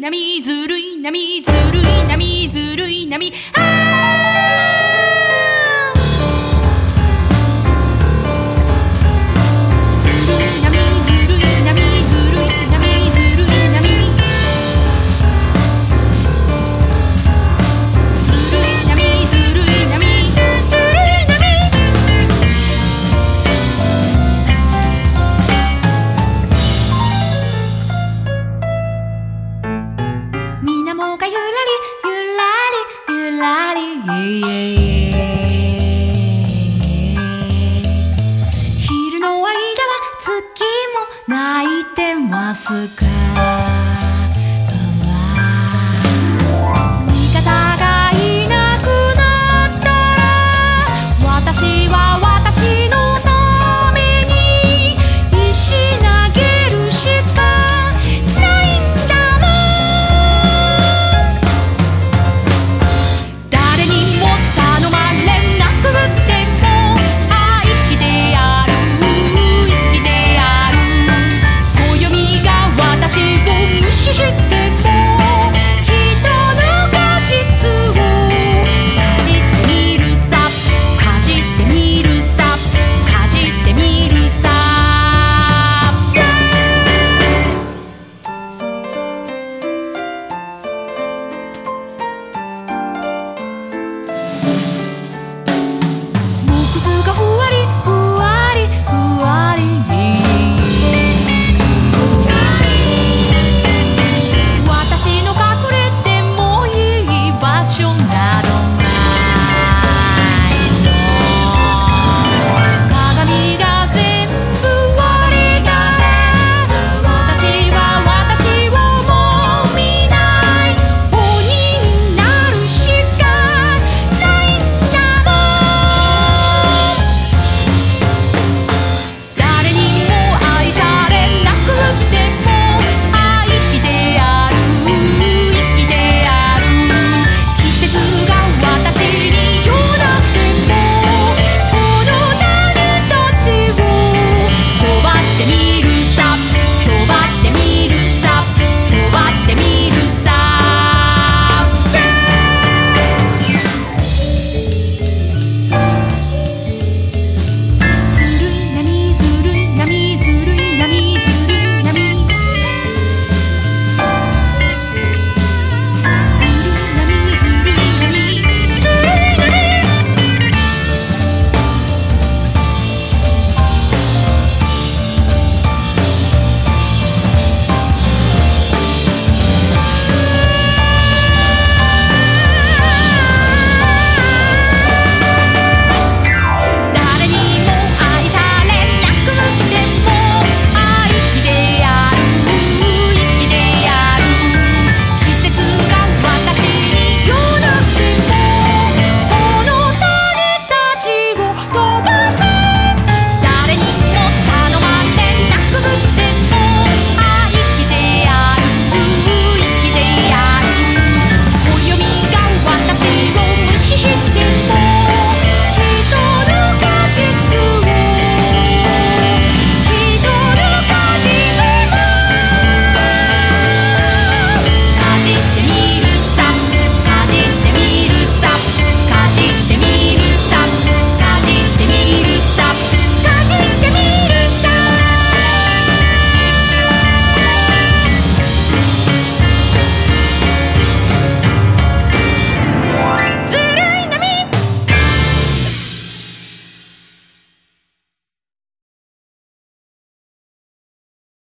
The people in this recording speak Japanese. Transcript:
波ずるい波ずるい波ずるい波。あ此刻。